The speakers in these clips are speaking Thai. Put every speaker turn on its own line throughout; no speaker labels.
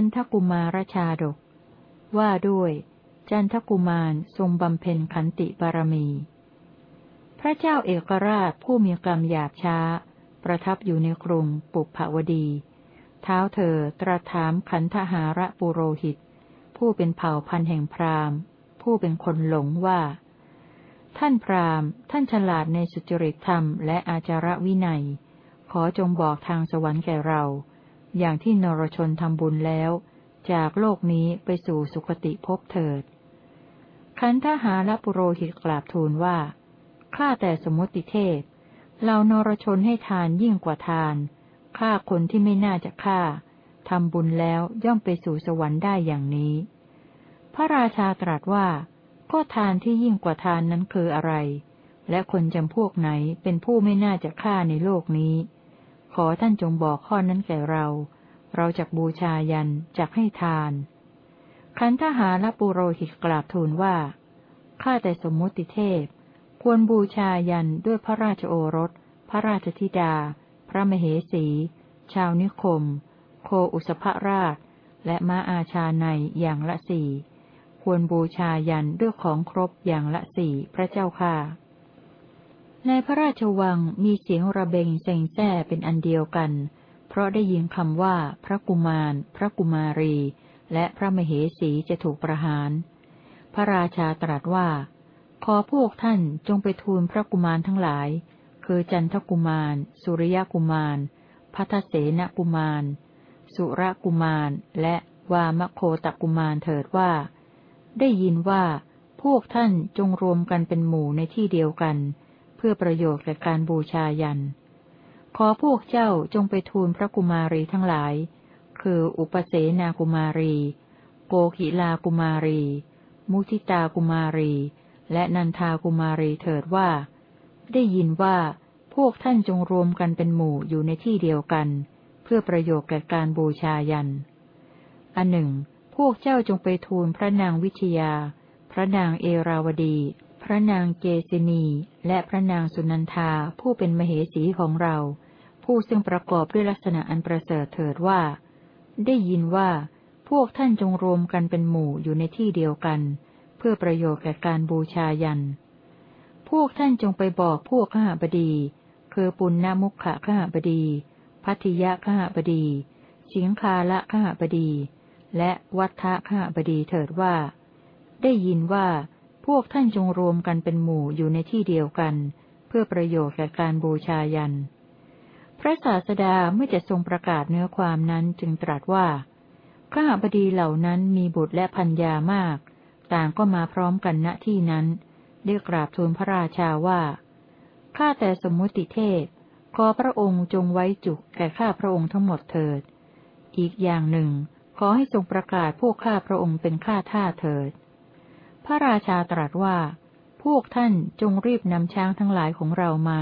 เจ็ดจันทกุมารชาดก ว่าด้วย จันทกุมารทรงบำเพ็ญขันติบารมี พระเจ้าเอกราชผู้มีกรรมหยาบช้า ประทับอยู่ในกรุงปุพพวดี เท้าเธอตรัสถามขันธหาระปุโรหิต ผู้เป็นเผ่าพันธุ์แห่งพราหมณ์ ผู้เป็นคนหลงว่า ท่านพราหมณ์ ท่านฉลาดในสุจริตธรรมและอาจาระวินัย ขอจงบอกทางสวรรค์แก่เรา อย่างที่นรชนทำบุญแล้ว จากโลกนี้ไปสู่สุคติภพเถิดขันธหาและปุโรหิตกราบทูลว่า ข้าแต่สมุติเทพ เรานรชนให้ทานยิ่งกว่าทาน ฆ่าคนที่ไม่น่าจะฆ่า ทำบุญแล้วย่อมไปสู่สวรรค์ได้อย่างนี้ พระราชาตรัสว่า ก็ทานที่ยิ่งกว่าทานนั้นคืออะไร และคนจำพวกไหนเป็นผู้ไม่น่าจะฆ่าในโลกนี้ ขอท่านจงบอกข้อนั้นแก่เรา เราจะบูชายันจักให้ทานขันธหาและปุโรหิตกราบทูลว่า ข้าแต่สมมุติเทพ ควรบูชายันด้วยพระราชโอรส พระราชธิดา พระมเหสี ชาวนิคม โคอุสภราช และม้าอาชาในอย่างละสี่ ควรบูชายันด้วยของครบอย่างละสี่พระเจ้าค่ะ ในพระราชวังมีเสียงระเบงเซ็งแซ่เป็นอันเดียวกัน เพราะได้ยินคำว่าพระกุมาร พระกุมารี และพระมเหสีจะถูกประหาร พระราชาตรัสว่า ขอพวกท่านจงไปทูลพระกุมารทั้งหลาย คือจันทกุมาร สุริยกุมารพัทเสนกุมาร สุรกุมาร และวามโคตกุมารเถิดว่า ได้ยินว่า พวกท่านจงรวมกันเป็นหมู่ในที่เดียวกัน เพื่อประโยชน์แก่การบูชายัน ขอพวกเจ้าจงไปทูลพระกุมารีทั้งหลาย คืออุปเสนากุมารี โกขิลากุมารี มุทิตากุมารี และนันทากุมารีเถิดว่า ได้ยินว่าพวกท่านจงรวมกันเป็นหมู่อยู่ในที่เดียวกัน เพื่อประโยชน์แก่การบูชายัน อันหนึ่ง พวกเจ้าจงไปทูลพระนางวิชยา พระนางเอราวดี ระนางเกษินีและพระนางสุนันทาผู้เป็นมเหสีของเรา ผู้ซึ่งประกอบด้วยลักษณะอันประเสริฐเถิดว่า ได้ยินว่า พวกท่านจงรวมกันเป็นหมู่อยู่ในที่เดียวกัน เพื่อประโยชน์แก่การบูชายัน พวกท่านจงไปบอกพวกข้าบดี คือปุณณมุขะข้าบดี พัทยะข้าบดีสิงคาละข้าบดี และวัฏทะข้าบดีเถิดว่า ได้ยินว่า วกท่านจงรวมกันเป็นหมู่อยู่ในที่เดียวกัน เพื่อประโยชน์แก่การบูชายัน พระศาสดาเมื่อจะทรงประกาศเนื้อความนั้นจึงตรัสว่า ข้าพดีเหล่านั้นมีบุตรและพัญญามาก ต่างก็มาพร้อมกันณที่นั้นเรียกกราบทูลพระราชาว่า ข้าแต่สมมุติเทพ ขอพระองค์จงไว้จุกแก่ข้าพระองค์ทั้งหมดเถิด อีกอย่างหนึ่ง ขอให้ทรงประกาศพวกข้าพระองค์เป็นข้าท่าเถิด พระราชาตรัสว่า พวกท่านจงรีบนำช้างทั้งหลายของเรามา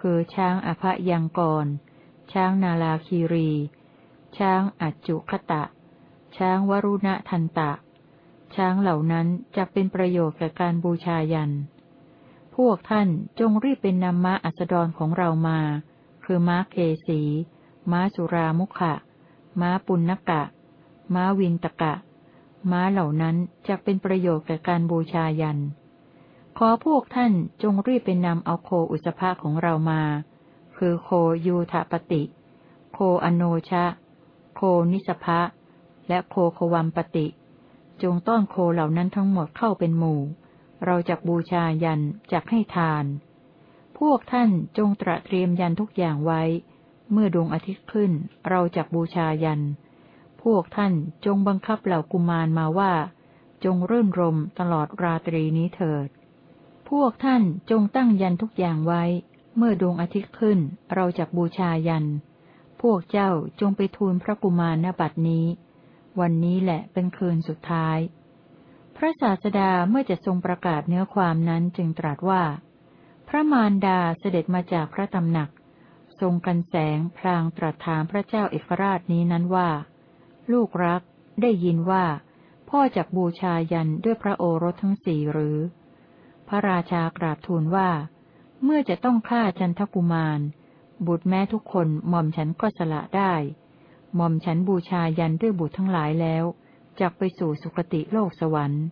คือช้างอภยังกร ช้างนาลาคีรี ช้างอัจจุคตะ ช้างวรุณทันตะ ช้างเหล่านั้นจะเป็นประโยชน์แก่การบูชายัน พวกท่านจงรีบเป็นนำม้าอัสดรของเรามา คือม้าเคสี ม้าสุรามุขะ ม้าปุณณกะ ม้าวินตกะ ม้าเหล่านั้นจะเป็นประโยชน์แก่การบูชายัน ขอพวกท่านจงรีบไปนำเอาโคอุสภะของเรามา คือโคยูทปติ โคอโนชะ โคนิสภะ และโคขวัมปติ จงต้อนโคเหล่านั้นทั้งหมดเข้าเป็นหมู่ เราจะบูชายันจักให้ทาน พวกท่านจงตระเตรียมยันทุกอย่างไว้ เมื่อดวงอาทิตย์ขึ้น เราจะบูชายัน พวกท่านจงบังคับเหล่ากุมารมาว่า จงรื่นรมตลอดราตรีนี้เถิด พวกท่านจงตั้งยันทุกอย่างไว้ เมื่อดวงอาทิตย์ขึ้นเราจะบูชายัน พวกเจ้าจงไปทูลพระกุมารณบัดนี้ วันนี้แหละเป็นคืนสุดท้าย พระศาสดาเมื่อจะทรงประกาศเนื้อความนั้นจึงตรัสว่า พระมารดาเสด็จมาจากพระตำหนัก ทรงกันแสงพลางตรัสถามพระเจ้าเอกราชนี้นั้นว่า ลูกรัก ได้ยินว่า พ่อจักบูชายันด้วยพระโอรสทั้งสี่หรือ พระราชากราบทูลว่า เมื่อจะต้องฆ่าจันทกุมาร บุตรแม้ทุกคนหม่อมฉันก็สละได้ หม่อมฉันบูชายันด้วยบุตรทั้งหลายแล้วจักไปสู่สุคติโลกสวรรค์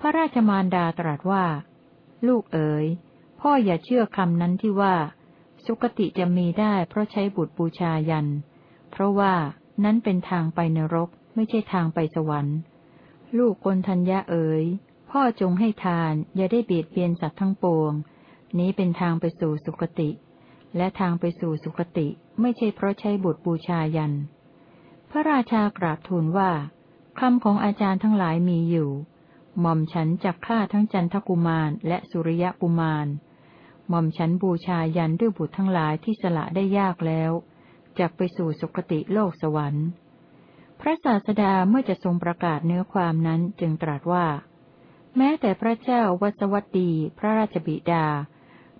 พระราชมารดาตรัสว่า ลูกเอ๋ย พ่ออย่าเชื่อคำนั้นที่ว่า สุคติจะมีได้เพราะใช้บุตรบูชายัน เพราะว่า นั้นเป็นทางไปนรก ไม่ใช่ทางไปสวรรค์ ลูกกนทัญญาเอ๋ย พ่อจงให้ทาน อย่าได้เบียดเบียนสัตว์ทั้งปวง นี้เป็นทางไปสู่สุคติ และทางไปสู่สุคติ ไม่ใช่เพราะใช้บุตรบูชายัน พระราชากราบทูลว่าคำของอาจารย์ทั้งหลายมีอยู่ หม่อมฉันจักฆ่าทั้งจันทกุมารและสุริยกุมาร หม่อมฉันบูชายันด้วยบุตรทั้งหลายที่สละได้ยากแล้ว จักไปสู่สุคติโลกสวรรค์ พระศาสดาเมื่อจะทรงประกาศเนื้อความนั้นจึงตรัสว่า แม้แต่พระเจ้าวัสวัตดีพระราชบิดา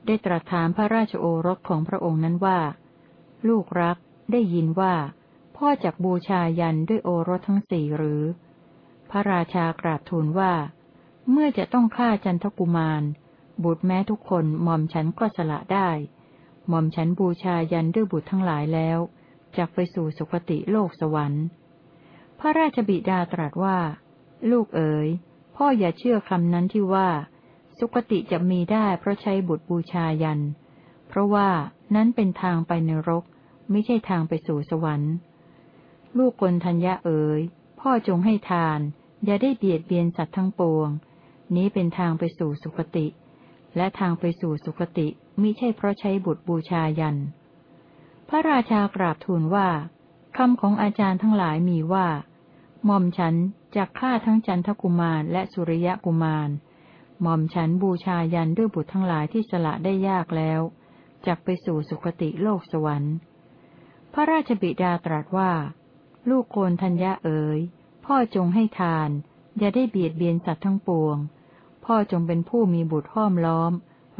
ได้ตรัสถามพระราชโอรสของพระองค์นั้นว่า ลูกรักได้ยินว่า พ่อจักบูชายันด้วยโอรสทั้งสี่หรือ พระราชากราบทูลว่า เมื่อจะต้องฆ่าจันทกุมาร บุตรแม้ทุกคนหม่อมฉันก็สละได้ หม่อมฉันบูชายันด้วยบุตรทั้งหลายแล้วจักไปสู่สุคติโลกสวรรค์ พระราชบิดาตรัสว่า ลูกเอ๋ย พ่ออย่าเชื่อคำนั้นที่ว่า สุคติจะมีได้เพราะใช้บุตรบูชายัน เพราะว่านั้นเป็นทางไปนรก ไม่ใช่ทางไปสู่สวรรค์ ลูกกลทัญญาเอ๋ย พ่อจงให้ทาน อย่าได้เบียดเบียนสัตว์ทั้งปวง นี้เป็นทางไปสู่สุคติ และทางไปสู่สุคติมิใช่เพราะใช้บุตรบูชายัน พระราชากราบทูลว่าคำของอาจารย์ทั้งหลายมีว่าหม่อมฉันจะฆ่าทั้งจันทกุมารและสุริยะกุมารหม่อมฉันบูชายันด้วยบุตรทั้งหลายที่สละได้ยากแล้วจักไปสู่สุคติโลกสวรรค์ พระราชบิดาตรัสว่า ลูกโคนทัญญาเอ๋ยพ่อจงให้ทาน อย่าได้เบียดเบียนสัตว์ทั้งปวง พ่อจงเป็นผู้มีบุตรห้อมล้อม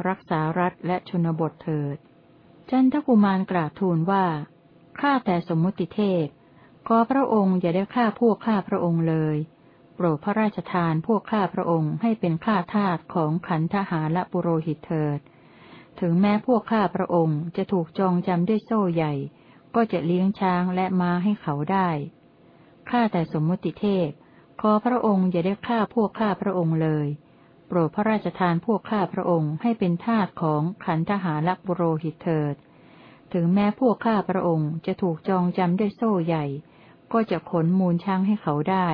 รักษารัฐและชนบทเถิด จันทกุมารกราบทูลว่า ข้าแต่สมมติเทพ ขอพระองค์อย่าได้ฆ่าพวกข้าพระองค์เลย โปรดพระราชทานพวกข้าพระองค์ให้เป็นข้าทาสของขันทหารและปุโรหิตเถิด ถึงแม้พวกข้าพระองค์จะถูกจองจำด้วยโซ่ใหญ่ ก็จะเลี้ยงช้างและม้าให้เขาได้ ข้าแต่สมมุติเทพขอพระองค์อย่าได้ฆ่าพวกข้าพระองค์เลย ปรดพระราชทานพวกข้าพระองค์ให้เป็นทาสของขันทหารักบุโรหิตเถิด ถึงแม้พวกข้าพระองค์จะถูกจองจำด้วยโซ่ใหญ่ ก็จะขนมูลช้างให้เขาได้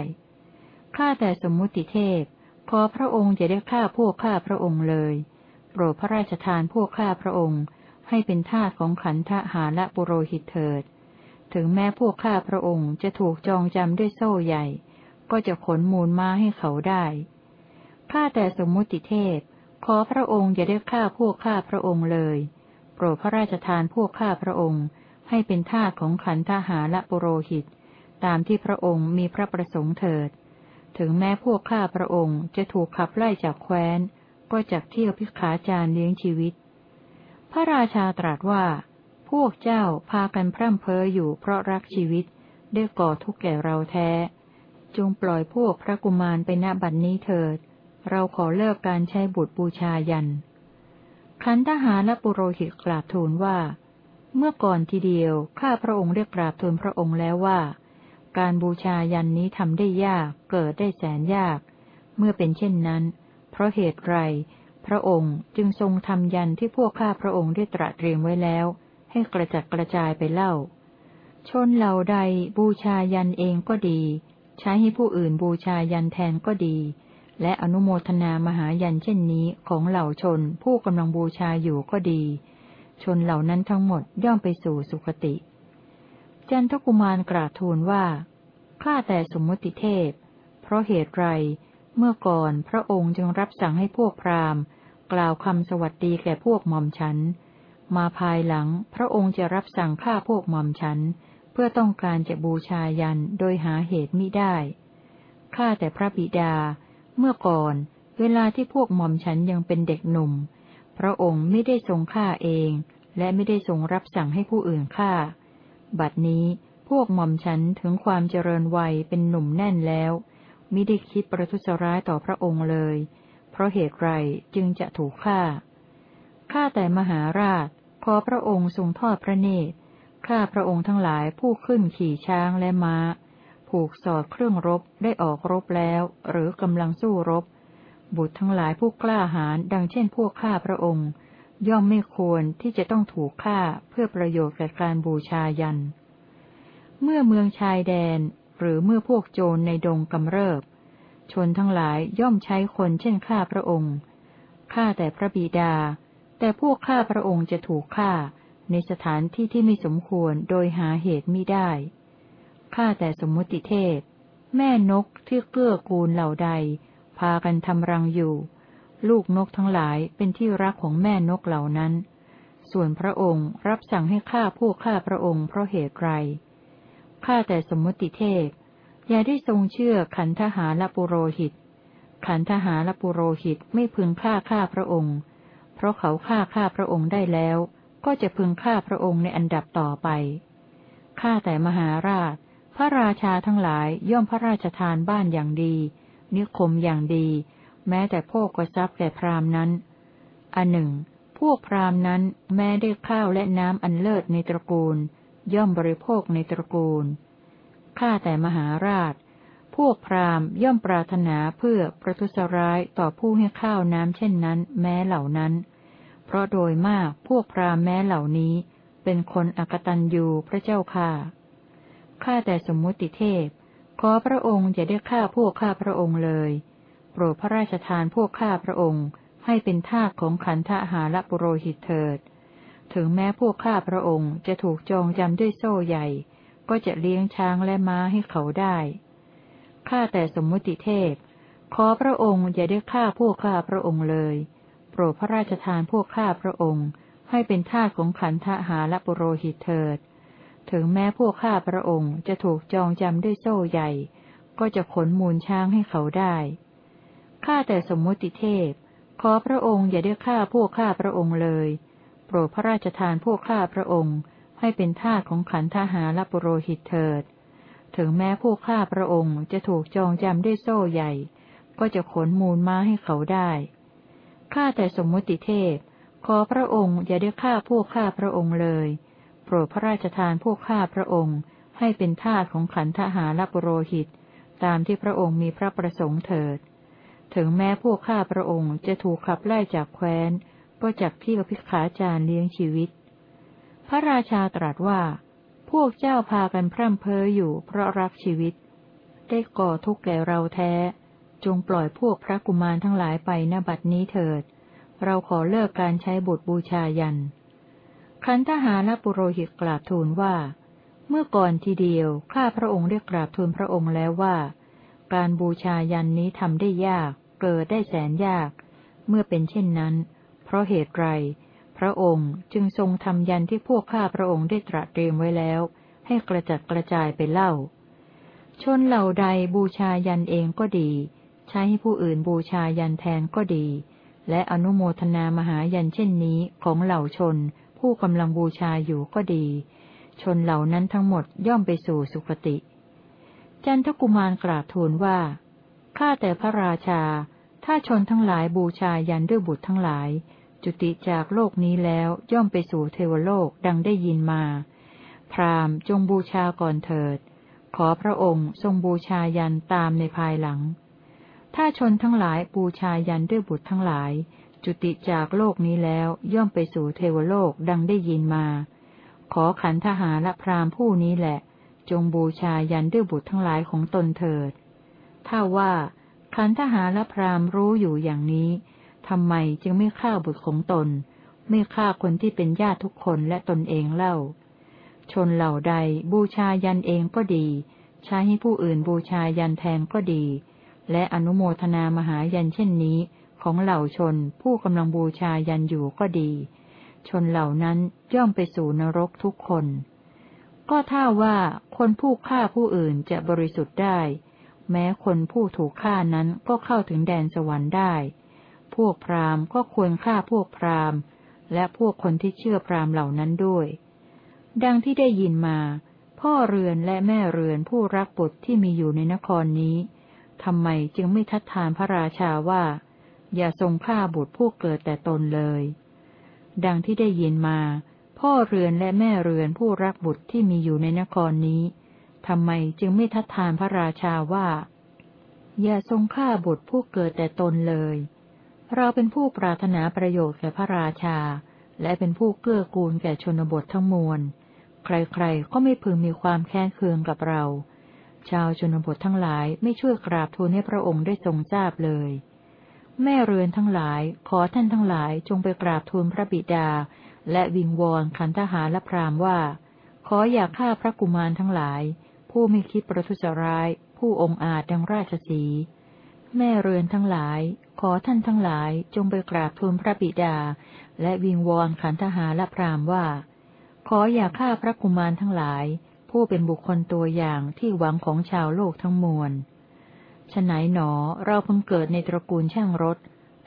ข้าแต่สมมุติเทพ ขอพระองค์อย่าได้ฆ่าพวกข้าพระองค์เลย โปรดพระราชทานพวกข้าพระองค์ให้เป็นทาสของขันธหาและปุโรหิตเถิด ถึงแม้พวกข้าพระองค์จะถูกจองจำด้วยโซ่ใหญ่ ก็จะขนมูลม้าให้เขาได้ ข้าแต่สมมุติเทพ ขอพระองค์อย่าได้ฆ่าพวกข้าพระองค์เลย โปรดพระราชทานพวกข้าพระองค์ ให้เป็นทาสของขันธหาและปุโรหิต ตามที่พระองค์มีพระประสงค์เถิด ถึงแม้พวกข้าพระองค์จะถูกขับไล่จากแคว้น ก็จักเที่ยวพิขาจารเลี้ยงชีวิต พระราชาตรัสว่า พวกเจ้าพากันพร่ำเพ้ออยู่เพราะรักชีวิต ได้ก่อทุกข์แก่เราแท้ จงปล่อยพวกพระกุมารไปณบัดนนี้เถิด เราขอเลิกการใช้บุตรบูชายันขันทหารและปุโรหิตกราบทูลว่า เมื่อก่อนทีเดียว ข้าพระองค์เรียกกราบทูลพระองค์แล้วว่า การบูชายันนี้ทำได้ยาก เกิดได้แสนยาก เมื่อเป็นเช่นนั้น เพราะเหตุไร พระองค์จึงทรงทำยันที่พวกข้าพระองค์ได้ตรัสเตรียมไว้แล้ว ให้กระจัดกระจายไปเล่า ชนเหล่าใดบูชายันเองก็ดี ใช้ให้ผู้อื่นบูชายันแทนก็ดี และอนุโมทนามหายันเช่นนี้ของเหล่าชนผู้กำลังบูชาอยู่ก็ดี ชนเหล่านั้นทั้งหมดย่อมไปสู่สุคติ จันทกุมารกราบทูลว่า ข้าแต่สมมติเทพ เพราะเหตุไร เมื่อก่อนพระองค์จึงรับสั่งให้พวกพราหมณ์ กล่าวคำสวัสดีแก่พวกหม่อมฉัน มาภายหลังพระองค์จะรับสั่งฆ่าพวกหม่อมฉัน เพื่อต้องการจะบูชายันโดยหาเหตุมิได้ ข้าแต่พระบิดา เมื่อก่อน เวลาที่พวกหม่อมฉันยังเป็นเด็กหนุ่ม พระองค์ไม่ได้ทรงฆ่าเอง และไม่ได้ทรงรับสั่งให้ผู้อื่นฆ่า บัดนี้พวกหม่อมฉันถึงความเจริญวัยเป็นหนุ่มแน่นแล้วมิได้คิดประทุษร้ายต่อพระองค์เลย เพราะเหตุไรจึงจะถูกฆ่า ข้าแต่มหาราช ขอพระองค์ทรงทอดพระเนตร ข้าพระองค์ทั้งหลายผู้ขึ้นขี่ช้างและม้า ผูกสอดเครื่องรบได้ออกรบแล้ว หรือกำลังสู้รบ บุตรทั้งหลายผู้กล้าหาญดังเช่นพวกข้าพระองค์ ย่อมไม่ควรที่จะต้องถูกฆ่าเพื่อประโยชน์แก่การบูชายัน เมื่อเมืองชายแดน หรือเมื่อพวกโจรในดงกำเริบ ชนทั้งหลายย่อมใช้คนเช่นข้าพระองค์ฆ่าแต่พระบิดา แต่พวกข้าพระองค์จะถูกฆ่าในสถานที่ที่ไม่สมควรโดยหาเหตุมิได้ ข้าแต่สมมุติเทพ แม่นกที่เกื้อกูลเหล่าใด พากันทำรังอยู่ ลูกนกทั้งหลายเป็นที่รักของแม่นกเหล่านั้น ส่วนพระองค์รับสั่งให้ฆ่าพวกข้าพระองค์เพราะเหตุไร ข้าแต่สมมุติเทพ อย่าได้ทรงเชื่อขันทหารแลปุโรหิต ขันทหารแลปุโรหิตไม่พึงฆ่าข้าพระองค์ เพราะเขาฆ่าข้าพระองค์ได้แล้ว ก็จะพึงฆ่าพระองค์ในอันดับต่อไป ข้าแต่มหาราช พระราชาทั้งหลายย่อมพระราชทานบ้านอย่างดี นิคมอย่างดี แม้แต่พวกกทรัพย์แก่พราหมนั้น อันหนึ่ง พวกพราหมณ์นั้นแม้ได้ข้าวและน้ำอันเลิศในตระกูล ย่อมบริโภคในตระกูล ข้าแต่มหาราช พวกพราหมณ์ย่อมปรารถนาเพื่อประทุษร้ายต่อผู้ให้ข้าวน้ำเช่นนั้น แม้เหล่านั้น เพราะโดยมากพวกพราหมณ์แม้เหล่านี้ เป็นคนอกตันยูพระเจ้าค่ะ ข้าแต่สมมุติเทพ ขอพระองค์อย่าได้ฆ่าพวกข้าพระองค์เลย โปรดพระราชทานพวกข้าพระองค์ ให้เป็นทาสของขันธหาละปุโรหิตเถิด ถึงแม้พวกข้าพระองค์จะถูกจองจำด้วยโซ่ใหญ่ ก็จะเลี้ยงช้างและม้าให้เขาได้ ข้าแต่สมมุติเทพ ขอพระองค์อย่าได้ฆ่าพวกข้าพระองค์เลย โปรดพระราชทานพวกข้าพระองค์ ให้เป็นทาสของขันธหาละปุโรหิตเถิด ถึงแม้พวกข้าพระองค์จะถูกจองจำด้วยโซ่ใหญ่ ก็จะขนมูลช้างให้เขาได้ ข้าแต่สมมติเทพ ขอพระองค์อย่าได้ฆ่าพวกข้าพระองค์เลย โปรดพระราชทานพวกข้าพระองค์ให้เป็นทาสของขันทหารและปุโรหิตเถิด ถึงแม้พวกข้าพระองค์จะถูกจองจำด้วยโซ่ใหญ่ ก็จะขนมูลม้าให้เขาได้ ข้าแต่สมมติเทพ ขอพระองค์อย่าได้ฆ่าพวกข้าพระองค์เลย โปรดพระราชทานพวกข้าพระองค์ ให้เป็นทาสของขันทหารแลปุโรหิต ตามที่พระองค์มีพระประสงค์เถิด ถึงแม้พวกข้าพระองค์จะถูกขับไล่จากแคว้น ก็จักที่อภิขาจารเลี้ยงชีวิต พระราชาตรัสว่า พวกเจ้าพากันพร่ำเพ้ออยู่เพราะรักชีวิต ได้ก่อทุกข์แก่เราแท้ จงปล่อยพวกพระกุมารทั้งหลายไปณบัดนี้เถิด เราขอเลิกการใช้บทบูชายัน ขันทหารปุโรหิตกราบทูลว่า เมื่อก่อนทีเดียวข้าพระองค์ได้กราบทูลพระองค์แล้วว่า การบูชายันนี้ทำได้ยาก เกิดได้แสนยาก เมื่อเป็นเช่นนั้น เพราะเหตุไร พระองค์จึงทรงทำยันที่พวกข้าพระองค์ได้ตรัสเตรียมไว้แล้ว ให้กระจัดกระจายไปเล่า ชนเหล่าใดบูชายันเองก็ดี ใช้ให้ผู้อื่นบูชายันแทนก็ดี และอนุโมทนามหายันเช่นนี้ของเหล่าชน ผู้กำลังบูชาอยู่ก็ดี ชนเหล่านั้นทั้งหมดย่อมไปสู่สุคติ จันทกุมารกราบทูลว่า ข้าแต่พระราชา ถ้าชนทั้งหลายบูชายันด้วยบุตรทั้งหลาย จุติจากโลกนี้แล้วย่อมไปสู่เทวโลกดังได้ยินมา พรามจงบูชาก่อนเถิด ขอพระองค์ทรงบูชายันตามในภายหลัง ถ้าชนทั้งหลายบูชายันด้วยบุตรทั้งหลาย จุติจากโลกนี้แล้วย่อมไปสู่เทวโลกดังได้ยินมา ขอขันทหาและพรามผู้นี้แหละ จงบูชายันด้วยบุตรทั้งหลายของตนเถิด ถ้าว่า ขันทหาและพรามรู้อยู่อย่างนี้ทำไมจึงไม่ฆ่าบุตรของตน ไม่ฆ่าคนที่เป็นญาติทุกคนและตนเองเล่า ชนเหล่าใดบูชายันเองก็ดี ใช้ให้ผู้อื่นบูชายันแทนก็ดี และอนุโมทนามหายันเช่นนี้ ของเหล่าชนผู้กำลังบูชายันอยู่ก็ดี ชนเหล่านั้นย่อมไปสู่นรกทุกคน ก็ถ้าว่าคนผู้ฆ่าผู้อื่นจะบริสุทธิ์ได้ แม้คนผู้ถูกฆ่านั้นก็เข้าถึงแดนสวรรค์ได้ พวกพราหมณ์ก็ควรฆ่าพวกพราหมณ์ และพวกคนที่เชื่อพราหมณ์เหล่านั้นด้วย ดังที่ได้ยินมา พ่อเรือนและแม่เรือนผู้รักบุตรที่มีอยู่ในนครนี้ทำไมจึงไม่ทัดทานพระราชาว่า อย่าทรงฆ่าบุตรผู้เกิดแต่ตนเลย ดังที่ได้ยินมา พ่อเรือนและแม่เรือนผู้รักบุตรที่มีอยู่ในนครนี้ทำไมจึงไม่ทัดทานพระราชาว่า อย่าทรงฆ่าบุตรผู้เกิดแต่ตนเลย เราเป็นผู้ปรารถนาประโยชน์แก่พระราชา และเป็นผู้เกื้อกูลแก่ชนบททั้งมวล ใครๆก็ไม่พึงมีความแค้นเคืองกับเรา ชาวชนบททั้งหลายไม่ช่วยกราบทูลให้พระองค์ได้ทรงทราบเลย แม่เรือนทั้งหลาย ขอท่านทั้งหลายจงไปกราบทูลพระบิดา และวิงวอนขันทหารและพรามว่า ขออย่าฆ่าพระกุมารทั้งหลาย ผู้ไม่คิดประทุษร้าย ผู้องอาจดังราชสี แม่เรือนทั้งหลาย ขอท่านทั้งหลายจงไปกราบทูลพระบิดา และวิงวอนขันธหารและพรามว่า ขออย่าฆ่าพระกุมารทั้งหลาย ผู้เป็นบุคคลตัวอย่างที่หวังของชาวโลกทั้งมวล ฉไหนหนอเราเพิ่งเกิดในตระกูลช่างรถ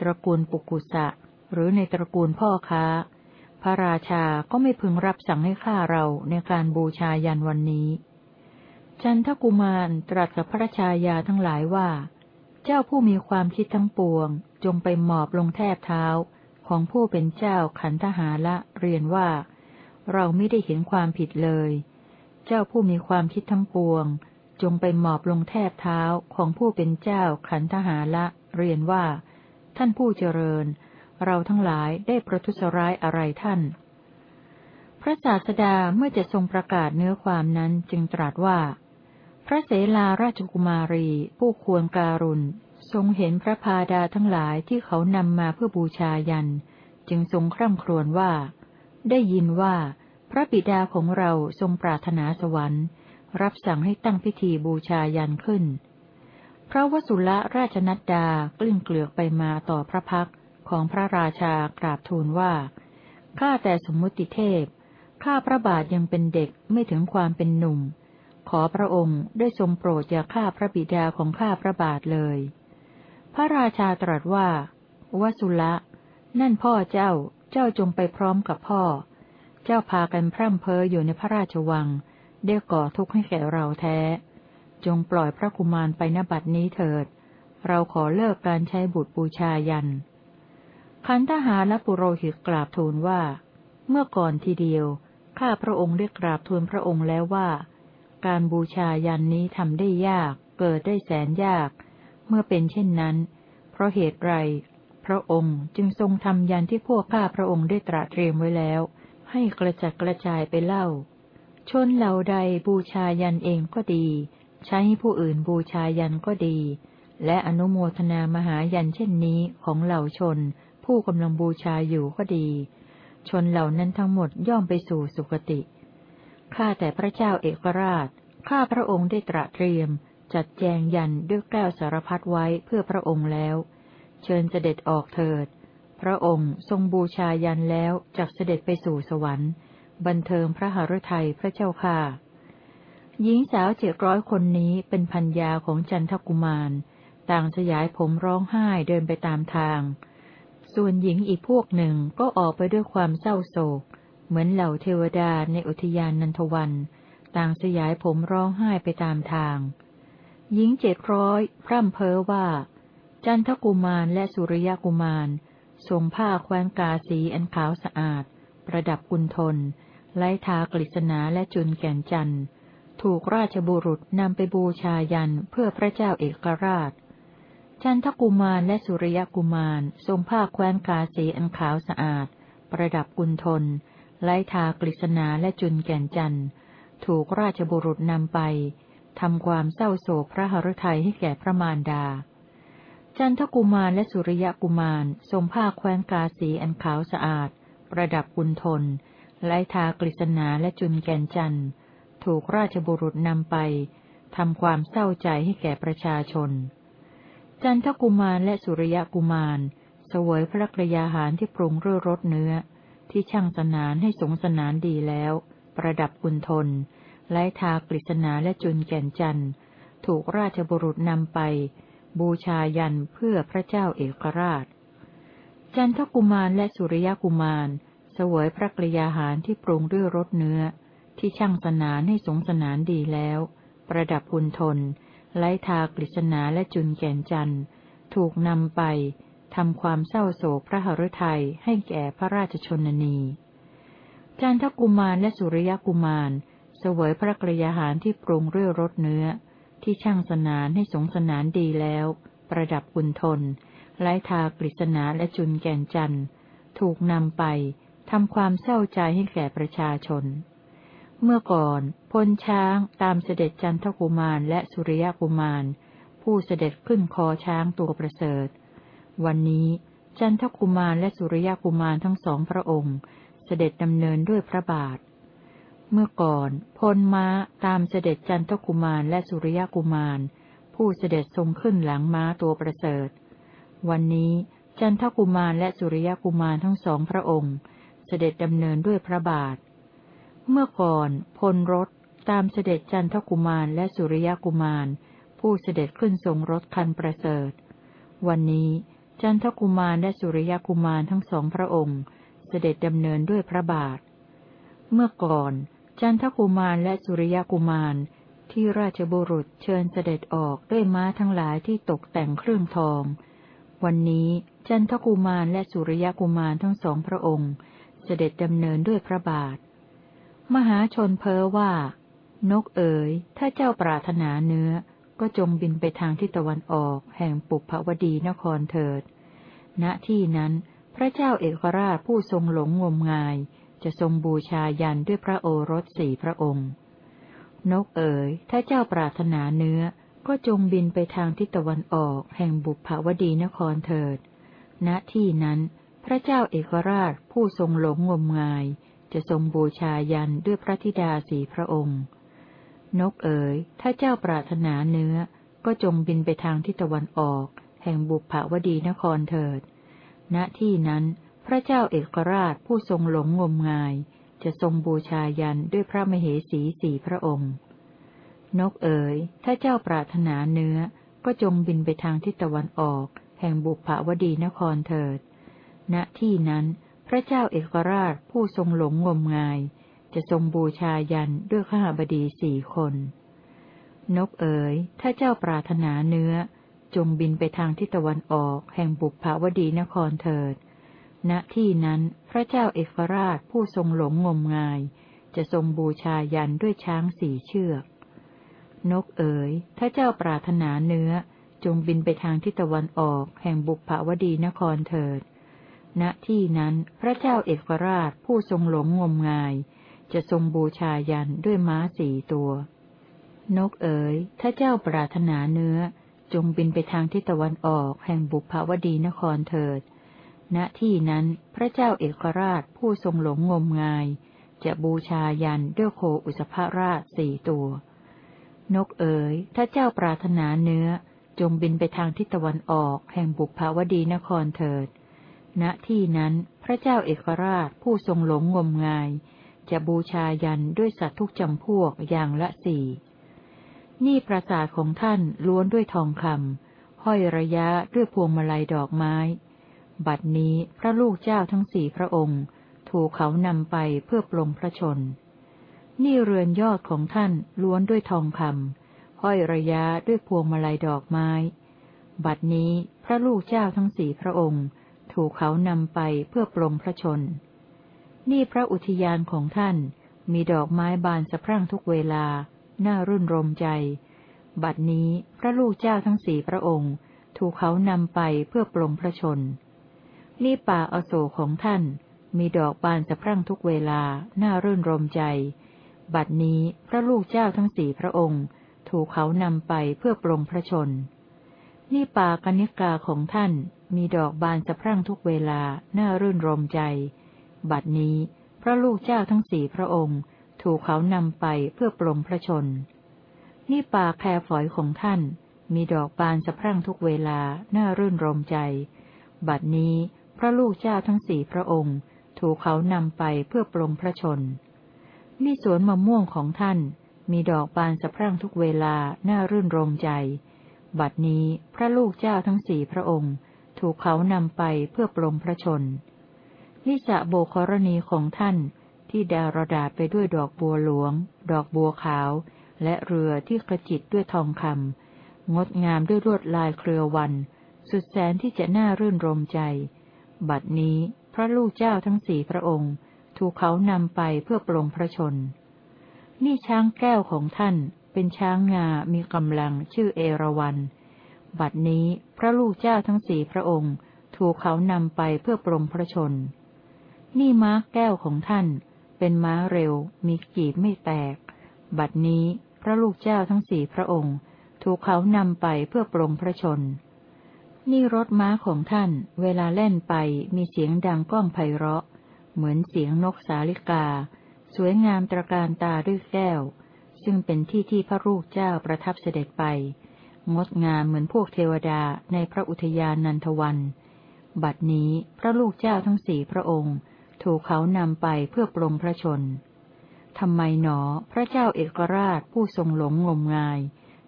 ตระกูลปุกุสะ หรือในตระกูลพ่อค้า พระราชาก็ไม่พึงรับสั่งให้ฆ่าเราในการบูชายันวันนี้ จันทกุมารตรัสกับพระชายาทั้งหลายว่า เจ้าผู้มีความคิดทั้งปวง จงไปหมอบลงแทบเท้าของผู้เป็นเจ้าขันธหาละเรียนว่า เราไม่ได้เห็นความผิดเลย เจ้าผู้มีความคิดทั้งปวง จงไปหมอบลงแทบเท้าของผู้เป็นเจ้าขันธหาละเรียนว่า ท่านผู้เจริญ เราทั้งหลายได้ประทุษร้ายอะไรท่าน พระศาสดาเมื่อจะทรงประกาศเนื้อความนั้นจึงตรัสว่า พระเสลาราชกุมารี ผู้ควรการุณ ทรงเห็นพระพาดาทั้งหลายที่เขานำมาเพื่อบูชายัน จึงทรงคร่ำครวญว่า ได้ยินว่า พระบิดาของเราทรงปรารถนาสวรรค์ รับสั่งให้ตั้งพิธีบูชายันขึ้น พระวสุละราชนัดดากลิ้งเกลือกไปมาต่อพระพักของพระราชากราบทูลว่า ข้าแต่สมมุติเทพ ข้าพระบาทยังเป็นเด็กไม่ถึงความเป็นหนุ่ม ขอพระองค์ได้ทรงโปรดอย่าฆ่าพระบิดาของข้าพระบาทเลย พระราชาตรัสว่าวสุละ นั่นพ่อเจ้า เจ้าจงไปพร้อมกับพ่อ เจ้าพากันพร่ำเพ้ออยู่ในพระราชวัง ได้ก่อทุกข์ให้แก่เราแท้ จงปล่อยพระกุมารไปนบัดนี้เถิด เราขอเลิกการใช้บุตรบูชายัน คันทหารและปุโรหิตกราบทูลว่า เมื่อก่อนทีเดียว ข้าพระองค์ได้กราบทูลพระองค์แล้วว่า การบูชายันนี้ทำได้ยาก เกิดได้แสนยาก เมื่อเป็นเช่นนั้น เพราะเหตุไร พระองค์จึงทรงทำยันที่พวกข้าพระองค์ได้ตระเตรียมไว้แล้ว ให้กระจัดกระจายไปเล่า ชนเหล่าใดบูชายันเองก็ดี ใช้ให้ผู้อื่นบูชายันก็ดี และอนุโมทนามหายันเช่นนี้ของเหล่าชน ผู้กำลังบูชาอยู่ก็ดี ชนเหล่านั้นทั้งหมดย่อมไปสู่สุคติ ข้าแต่พระเจ้าเอกราช ข้าพระองค์ได้ตระเตรียม จัดแจงยันด้วยแก้วสารพัดไว้เพื่อพระองค์แล้ว เชิญเสด็จออกเถิด พระองค์ทรงบูชายันแล้วจักเสด็จไปสู่สวรรค์ บันเทิงพระหฤทัยพระเจ้าค่ะ หญิงสาวเจ็ดร้อยคนนี้เป็นพันยาของจันทกุมาร ต่างสยายผมร้องไห้เดินไปตามทาง ส่วนหญิงอีกพวกหนึ่งก็ออกไปด้วยความเศร้าโศก เหมือนเหล่าเทวดาในอุทยานนันทวัน ต่างสยายผมร้องไห้ไปตามทาง หญิงเจ็ดร้อยพร่ำเพ้อว่า จันทกุมารและสุริยกุมารทรงผ้าแคว้นกาสีอันขาวสะอาด ประดับกุณทน ไล้ทากฤษณาและจุนแก่นจันทร์ ถูกราชบุรุษนำไปบูชายันเพื่อพระเจ้าเอกราช จันทกุมารและสุริยกุมารทรงผ้าแคว้นกาสีอันขาวสะอาด ประดับกุณทนไล้ทากฤษณาและจุนแก่นจันทร์ ถูกราชบุรุษนำไปทำความเศร้าโศกพระหฤทัยให้แก่พระมารดา จันทกุมารและสุริยกุมารทรงผ้าแคว้นกาสีอันขาวสะอาด ประดับกุณทน ไลทากฤษณาและจุนแก่นจันทร์ ถูกราชบุรุษนำไปทำความเศร้าใจให้แก่ประชาชน จันทกุมารและสุริยกุมารเสวยพระกรยาหารที่ปรุงเรื่อรสเนื้อ ที่ช่างสนานให้สงสนานดีแล้ว ประดับกุณทนไลทากฤษณาและจุนแก่นจันทร์ ถูกราชบุรุษนำไป บูชายันเพื่อพระเจ้าเอกราช จันทกุมารและสุริยกุมาร วยพระกริยาหารที่ปรุงด้วยรสเนื้อ ที่ช่างสนานให้สงสนานดีแล้ว ประดับกุณทน ไล้ทากฤษณาและจุนแก่นจันทร์ถูกนำไปทำความเศร้าโศกพระหฤทัยให้แก่พระราชชนนี จันทกุมารและสุริยกุมารเสวยพระกรยาหารที่ปรุงเรื่อรสเนื้อ ที่ช่างสนานให้สงสนานดีแล้ว ประดับกุนทนไล้ทากฤษณาและจุนแก่นจันทร์ถูกนำไป ทำความเศร้าใจให้แก่ประชาชน เมื่อก่อนพลช้างตามเสด็จจันทกุมารและสุริยกุมาร ผู้เสด็จขึ้นคอช้างตัวประเสริฐ วันนี้จันทกุมารและสุริยกุมารทั้งสองพระองค์ เสด็จดำเนินด้วยพระบาท เมื่อก่อนพลม้าตามเสด็จจันทกุมารและสุริยกุมาร ผู้เสด็จทรงขึ้นหลังม้าตัวประเสริฐ วันนี้จันทกุมารและสุริยกุมารทั้งสองพระองค์ เสด็จดำเนินด้วยพระบาท เมื่อก่อนพลรถตามเสด็จจันทกุมารและสุริยกุมาร ผู้เสด็จขึ้นทรงรถคันประเสริฐ วันนี้จันทกุมารและสุริยกุมารทั้งสองพระองค์ เสด็จดำเนินด้วยพระบาท เมื่อก่อนจันทกุมารและสุริยกุมารที่ราชบุรุษเชิญเสด็จออกด้วยม้าทั้งหลายที่ตกแต่งเครื่องทอง วันนี้จันทกุมารและสุริยกุมารทั้งสองพระองค์ เสด็จดำเนินด้วยพระบาท มหาชนเพ้อว่า นกเอ๋ย ถ้าเจ้าปรารถนาเนื้อ ก็จงบินไปทางทิศตะวันออก แห่งปุพพวดีนครเถิด ณที่นั้น พระเจ้าเอกราชผู้ทรงหลงงมงาย จะทรงบูชายันด้วยพระโอรสสี่พระองค์ นกเอ๋ย ถ้าเจ้าปรารถนาเนื้อ ก็จงบินไปทางทิศตะวันออก แห่งบุพภวดีนครเถิด ณที่นั้น พระเจ้าเอกราชผู้ทรงหลงงมงาย จะทรงบูชายันด้วยพระธิดาสีพระองค์ นกเอ๋ย ถ้าเจ้าปรารถนาเนื้อ ก็จงบินไปทางทิศตะวันออก แห่งบุพภวดีนครเถิด ณที่นั้น พระเจ้าเอกราชผู้ทรงหลงงมงาย จะทรงบูชายันด้วยพระมเหสีสีพระองค์ นกเอ๋ย ถ้าเจ้าปรารถนาเนื้อ ก็จงบินไปทางทิศตะวันออก แห่งบุพภวดีนครเถิด ณที่นั้น พระเจ้าเอกราชผู้ทรงหลงงมงาย จะทรงบูชายันด้วยข้าบดีสี่คน นกเอ๋ย ถ้าเจ้าปรารถนาเนื้อ จงบินไปทางทิศตะวันออกแห่งบุพภาวดีนครเถิด ณที่นั้นพระเจ้าเอกราชผู้ทรงหลงงมงาย จะทรงบูชายันด้วยช้างสี่เชือก นกเอ๋ย ถ้าเจ้าปรารถนาเนื้อจงบินไปทางทิศตะวันออกแห่งบุพภาวดีนครเถิด ณที่นั้นพระเจ้าเอกราชผู้ทรงหลงงมงาย จะทรงบูชายันด้วยม้าสี่ตัว นกเอ๋ย ถ้าเจ้าปรารถนาเนื้อ จงบินไปทางทิศตะวันออกแห่งบุพภาวดีนครเถิด ณที่นั้นพระเจ้าเอกราชผู้ทรงหลงงมงาย จะบูชายันด้วยโคอุสภราชสี่ตัว นกเอ๋ย ถ้าเจ้าปรารถนาเนื้อ จงบินไปทางทิศตะวันออกแห่งบุพภาวดีนครเถิด ณที่นั้นพระเจ้าเอกราชผู้ทรงหลงงมงาย จะบูชายันด้วยสัตว์ทุกจำพวกอย่างละสี่นี่ปราสาทของท่านล้วนด้วยทองคำห้อยระยะด้วยพวงมาลัยดอกไม้ บัดนี้พระลูกเจ้าทั้งสี่พระองค์ ถูกเขานำไปเพื่อปลงพระชน นี่เรือนยอดของท่านล้วนด้วยทองคำห้อยระยะด้วยพวงมาลัยดอกไม้ บัดนี้พระลูกเจ้าทั้งสี่พระองค์ ถูกเขานำไปเพื่อปลงพระชน นี่พระอุทยานของท่าน มีดอกไม้บานสะพรั่งทุกเวลา น่ารื่นรมใจ บัดนี้พระลูกเจ้าทั้งสี่พระองค์ ถูกเขานำไปเพื่อปลงพระชน นี่ป่าอโศกของท่าน มีดอกบานสะพรั่งทุกเวลา น่ารื่นรมใจ บัดนี้พระลูกเจ้าทั้งสี่พระองค์ ถูกเขานำไปเพื่อปลงพระชนนี่ป่ากนิกาของท่าน มีดอกบานสะพรั่งทุกเวลา น่ารื่นรมใจ บัดนี้พระลูกเจ้าทั้งสี่พระองค์ ถูกเขานำไปเพื่อปลงพระชน นี่ป่าแพรฝอยของท่าน มีดอกบานสะพรั่งทุกเวลา น่ารื่นรมใจ บัดนี้พระลูกเจ้าทั้งสี่พระองค์ ถูกเขานำไปเพื่อปลงพระชน นี่สวนมะม่วงของท่าน มีดอกบานสะพรั่งทุกเวลา น่ารื่นรมใจ บัดนี้พระลูกเจ้าทั้งสี่พระองค์ ถูกเขานำไปเพื่อปลงพระชน นิสะโบครณีของท่านที่ดารดาไปด้วยดอกบัวหลวง ดอกบัวขาว และเรือที่กระจิตด้วยทองคำงดงามด้วยลวดลายเครือวัน สุดแสนที่จะน่ารื่นรมใจ บัดนี้พระลูกเจ้าทั้งสี่พระองค์ ถูกเขานำไปเพื่อปรงพระชน นี่ช้างแก้วของท่านเป็นช้างงา มีกำลังชื่อเอราวัน บัดนี้ พระลูกเจ้าทั้งสี่พระองค์ ถูกเขานำไปเพื่อปรงพระชน นี่ม้าแก้วของท่าน เป็นม้าเร็ว มีกีบไม่แตก บัดนี้พระลูกเจ้าทั้งสี่พระองค์ ถูกเขานำไปเพื่อปรงพระชน นี่รถม้าของท่าน เวลาเล่นไปมีเสียงดังก้องไพเราะ เหมือนเสียงนกสาลิกา สวยงามตระการตาด้วยแก้ว ซึ่งเป็นที่ที่พระลูกเจ้าประทับเสด็จไป งดงามเหมือนพวกเทวดาในพระอุทยานนันทวัน บัดนี้พระลูกเจ้าทั้งสี่พระองค์ ถูกเขานำไปเพื่อปรงพระชนทำไมหนอพระเจ้าเอกราชผู้ทรงหลงงมงาย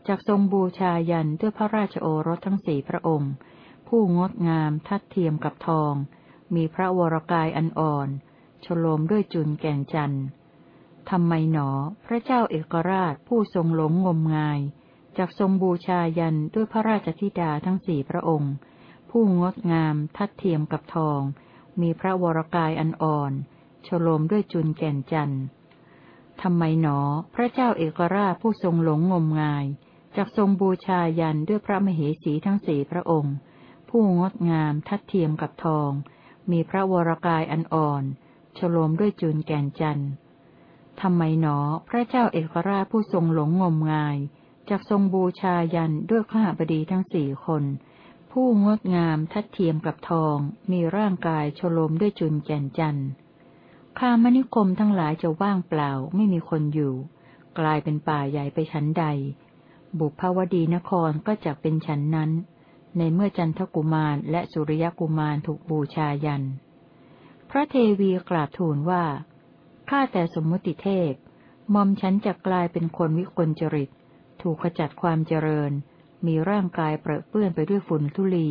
จากทรงบูชายันด้วยพระราชโอรสทั้งสี่พระองค์ ผู้งดงามทัดเทียมกับทอง มีพระวรกายอันอ่อนชโลมด้วยจุนแก่นจันทร์ทำไมหนอ พระเจ้าเอกราชผู้ทรงหลงงมงาย จากทรงบูชายันด้วยพระราชธิดาทั้งสี่พระองค์ ผู้งดงามทัดเทียมกับทอง มีพระวรกายอันอ่อนฉโลมด้วยจุนแก่นจันทร์ทำไมหนอ พระเจ้าเอกราชผู้ทรงหลงงมงายจากทรงบูชายันด้วยพระมเหสีทั้งสี่พระองค์ ผู้งดงามทัดเทียมกับทอง มีพระวรกายอันอ่อนฉโลมด้วยจุนแก่นจันทร์ทำไมหนอ พระเจ้าเอกราชผู้ทรงหลงงมงาย จากทรงบูชายันด้วยข้าบดีทั้งสี่คน ผู้งดงามทัดเทียมกับทอง มีร่างกายโฉลมด้วยจุนแก่นจันคามนิคมทั้งหลายจะว่างเปล่าไม่มีคนอยู่ กลายเป็นป่าใหญ่ไปชั้นใด บุพาวดีนครก็จะเป็นชั้นนั้น ในเมื่อจันทกุมารและสุริยกุมารถูกบูชายัน พระเทวีกราบทูลว่าข้าแต่สมมุติเทพมอมฉันจะกลายเป็นคนวิกลจริต ถูกขจัดความเจริญ มีร่างกายเปรอะเปื้อนไปด้วยฝุ่นทุลี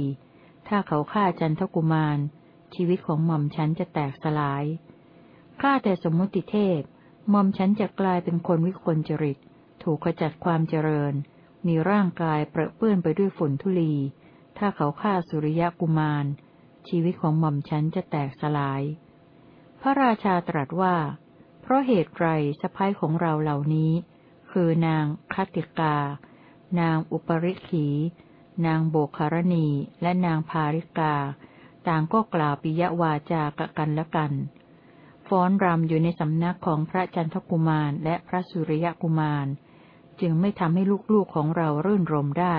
ถ้าเขาฆ่าจันทกุมาร ชีวิตของหม่อมฉันจะแตกสลายข้าแต่สมมุติเทพมอมฉันจะกลายเป็นคนวิกลจริต ถูกขจัดความเจริญ มีร่างกายเปรอะเปื้อนไปด้วยฝุ่นทุลี ถ้าเขาฆ่าสุริยกุมาร ชีวิตของหม่อมฉันจะแตกสลาย พระราชาตรัสว่า เพราะเหตุไรสะพ้ายของเราเหล่านี้ คือนางคัติกา นางอุปริขี นางโบคารณี และนางภาริกา ต่างก็กล่าวปิยวาจากกันและกัน ฟ้อนรำอยู่ในสำนักของพระจันทกุมารและพระสุริยกุมาร จึงไม่ทำให้ลูกๆของเรารื่นรมได้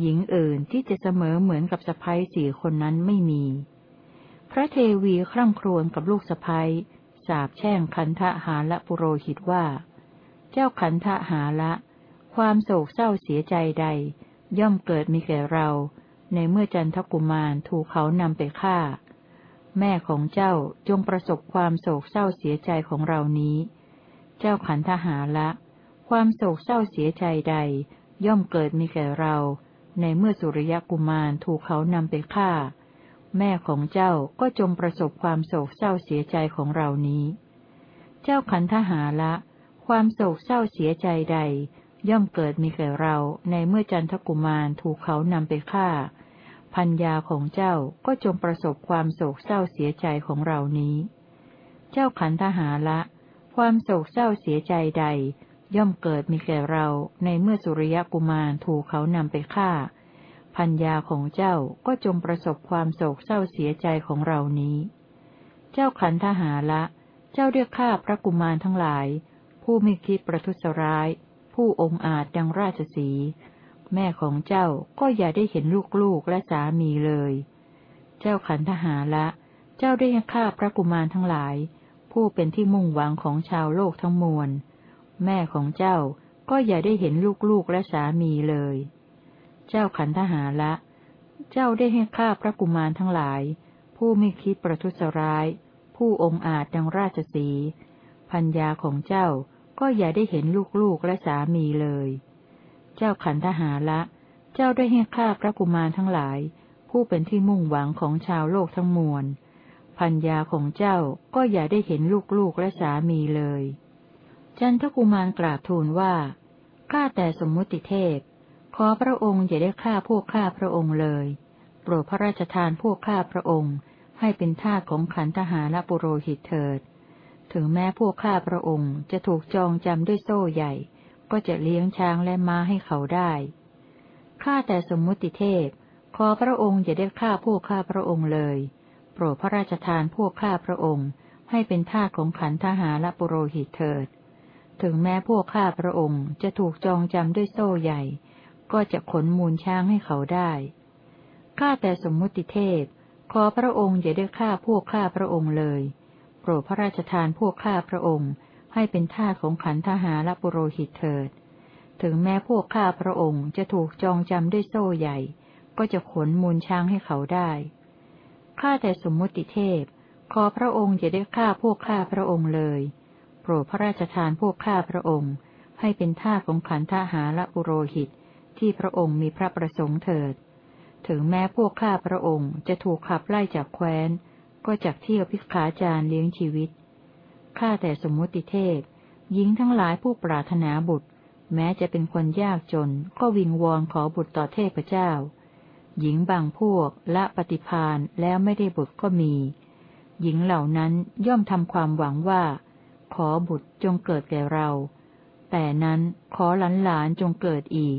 หญิงอื่นที่จะเสมอเหมือนกับสะพ้ายสี่คนนั้นไม่มี พระเทวีคร่ำครวญกับลูกสะพ้ายสาบแช่งคันทะหาละปุโรหิตว่า เจ้าขันทะหาละ ความโศกเศร้าเสียใจใด ย่อมเกิดมีแก่เรา ในเมื่อจันทกุมารถูกเขานำไปฆ่า แม่ของเจ้าจงประสบความโศกเศร้าเสียใจของเรานี้ เจ้าขันทหาละ ความโศกเศร้าเสียใจใด ย่อมเกิดมีแก่เรา ในเมื่อสุริยกุมารถูกเขานำไปฆ่า แม่ของเจ้าก็จงประสบความโศกเศร้าเสียใจของเรานี้ เจ้าขันธหาละ ความโศกเศร้าเสียใจใด ย่อมเกิดมีแก่เราในเมื่อจันทกุมารถูกเขานำไปฆ่า พัญญาของเจ้าก็จงประสบความโศกเศร้าเสียใจของเรานี้ เจ้าขันธหาละ ความโศกเศร้าเสียใจใด ย่อมเกิดมีแก่เราในเมื่อสุริยกุมารถูกเขานำไปฆ่า พัญญาของเจ้าก็จงประสบความโศกเศร้าเสียใจของเรานี้ เจ้าขันทหาละ เจ้าเรียกข้าพระกุมารทั้งหลาย ผู้ไม่คิดประทุษร้าย ผู้องอาจดังราชสี แม่ของเจ้าก็อย่าได้เห็นลูกๆและสามีเลย เจ้าขันทหาละ เจ้าได้ข้าพระกุมารทั้งหลาย ผู้เป็นที่มุ่งหวังของชาวโลกทั้งมวล แม่ของเจ้าก็อย่าได้เห็นลูกๆและสามีเลย เจ้าขันธหาละ เจ้าได้ให้ข้าพระกุมารทั้งหลาย ผู้ไม่คิดประทุษร้าย ผู้องอาจดังราชสีพัญญาของเจ้า ก็อย่าได้เห็นลูกๆและสามีเลย เจ้าขันธหาละ เจ้าได้ให้ข้าพระกุมารทั้งหลาย ผู้เป็นที่มุ่งหวังของชาวโลกทั้งมวลพัญญาของเจ้าก็อย่าได้เห็นลูกๆและสามีเลย จันทกุมารกราบทูลว่าข้าแต่สมมุติเทพ ขอพระองค์อย่าได้ฆ่าพวกข้าพระองค์เลย โปรดพระราชทานพวกข้าพระองค์ ให้เป็นทาสของขันธหาและปุโรหิตเถิด ถึงแม้พวกข้าพระองค์จะถูกจองจำด้วยโซ่ใหญ่ ก็จะเลี้ยงช้างและม้าให้เขาได้ ข้าแต่สมมุติเทพ ขอพระองค์อย่าได้ฆ่าพวกข้าพระองค์เลย โปรดพระราชทานพวกข้าพระองค์ ให้เป็นทาสของขันทหารและปุโรหิตเถิด ถึงแม้พวกข้าพระองค์จะถูกจองจำด้วยโซ่ใหญ่ ก็จะขนมูลช้างให้เขาได้ ข้าแต่สมมุติเทพ ขอพระองค์อย่าได้ฆ่าพวกข้าพระองค์เลย โปรดพระราชทานพวกข้าพระองค์ ให้เป็นทาสของขันทหาและปุโรหิตเถิด ถึงแม้พวกข้าพระองค์จะถูกจองจำด้วยโซ่ใหญ่ ก็จะขนมูลช้างให้เขาได้ ข้าแต่สมมุติเทพ ขอพระองค์อย่าได้ฆ่าพวกข้าพระองค์เลย โปรดพระราชทานพวกข้าพระองค์ ให้เป็นทาสของขันทหาและปุโรหิต ที่พระองค์มีพระประสงค์เถิด ถึงแม้พวกข้าพระองค์จะถูกขับไล่จากแคว้น ก็จักเที่ยวพิกขาจารเลี้ยงชีวิต ข้าแต่สมมุติเทพ หญิงทั้งหลายผู้ปรารถนาบุตร แม้จะเป็นคนยากจน ก็วิงวอนขอบุตรต่อเทพเจ้า หญิงบางพวกละปฏิพานแล้วไม่ได้บุตรก็มี หญิงเหล่านั้นย่อมทำความหวังว่า ขอบุตรจงเกิดแก่เรา แต่นั้นขอหลานหลานจงเกิดอีก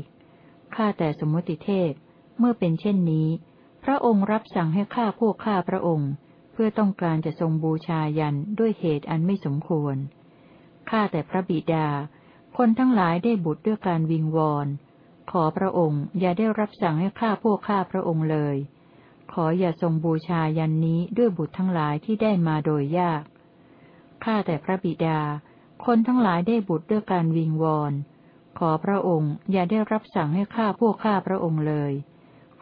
ข้าแต่สมมติเทพ เมื่อเป็นเช่นนี้ พระองค์รับสั่งให้ข้าพวกข้าพระองค์ เพื่อต้องการจะทรงบูชายันด้วยเหตุอันไม่สมควร ข้าแต่พระบิดา คนทั้งหลายได้บุตรด้วยการวิงวอน ขอพระองค์อย่าได้รับสั่งให้ข้าพวกข้าพระองค์เลย ขออย่าทรงบูชายันนี้ด้วยบุตรทั้งหลายที่ได้มาโดยยาก ข้าแต่พระบิดา คนทั้งหลายได้บุตรด้วยการวิงวอน ขอพระองค์อย่าได้รับสั่งให้ข้าพวกข้าพระองค์เลย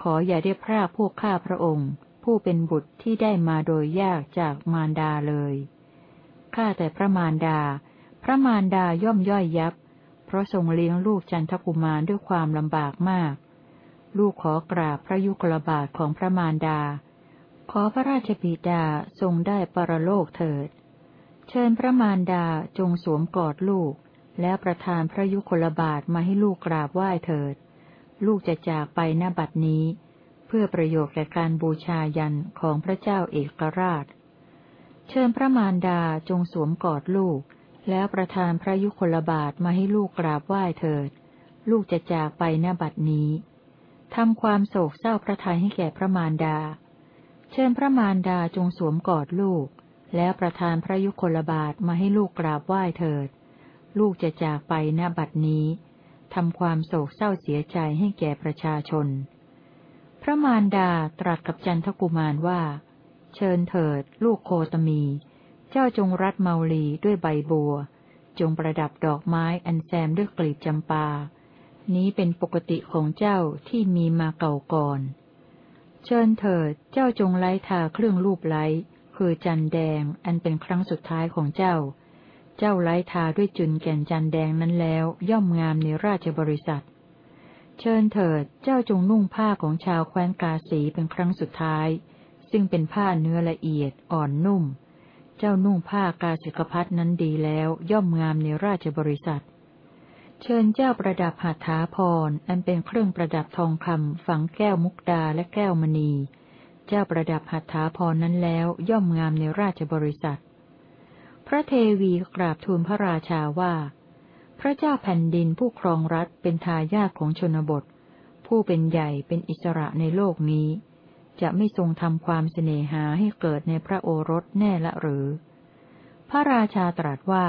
ขออย่าได้พรากพวกข้าพระองค์ ผู้เป็นบุตรที่ได้มาโดยยากจากมารดาเลย ข้าแต่พระมารดา พระมารดาย่อมย่อยยับ เพราะทรงเลี้ยงลูกจันทกุมารด้วยความลำบากมาก ลูกขอกราบพระยุคลบาทของพระมารดา ขอพระราชบิดาทรงได้ปรโลกเถิด เชิญพระมารดาจงสวมกอดลูก แล้วประทานพระยุคลบาทมาให้ลูกกราบไหว้เถิด ลูกจะจากไปหน้าบัดนี้ พื่อประโยชน์แก่การบูชายันของพระเจ้าเอกราช เชิญพระมารดาจงสวมกอดลูก แล้วประทานพระยุคลบาทมาให้ลูกกราบไหว้เถิด ลูกจะจากไปหน้าบัดนี้ทำความโศกเศร้าพระทัยให้แก่พระมารดา เชิญพระมารดาจงสวมกอดลูก แล้วประทานพระยุคลบาทมาให้ลูกกราบไหว้เถิด ลูกจะจากไปณบัดนี้ทำความโศกเศร้าเสียใจให้แก่ประชาชน พระมารดาตรัสกับจันทกุมารว่า เชิญเถิด ลูกโคตมี เจ้าจงรัดเมาลีด้วยใบบัว จงประดับดอกไม้อันแซมด้วยกลีบจำปา นี้เป็นปกติของเจ้าที่มีมาเก่าก่อน เชิญเถิดเจ้าจงไล้ทาเครื่องรูปไล้ คือจันแดงอันเป็นครั้งสุดท้ายของเจ้า เจ้าไล้ทาด้วยจุนแก่นจันแดงนั้นแล้ว ย่อมงามในราชบริษัท เชิญเถิดเจ้าจงนุ่งผ้าของชาวแคว้นกาสีเป็นครั้งสุดท้าย ซึ่งเป็นผ้าเนื้อละเอียดอ่อนนุ่ม เจ้านุ่งผ้ากาสิกพัดนั้นดีแล้วย่อมงามในราชบริษัท เชิญเจ้าประดับหัตถาพรอันเป็นเครื่องประดับทองคำฝังแก้วมุกดาและแก้วมณี เจ้าประดับหัตถาพรนั้นแล้วย่อมงามในราชบริษัท พระเทวีกราบทูลพระราชาว่า พระเจ้าแผ่นดินผู้ครองรัฐเป็นทายาทของชนบท ผู้เป็นใหญ่เป็นอิสระในโลกนี้ จะไม่ทรงทำความเสน่หาให้เกิดในพระโอรสแน่ละหรือ พระราชาตรัสว่า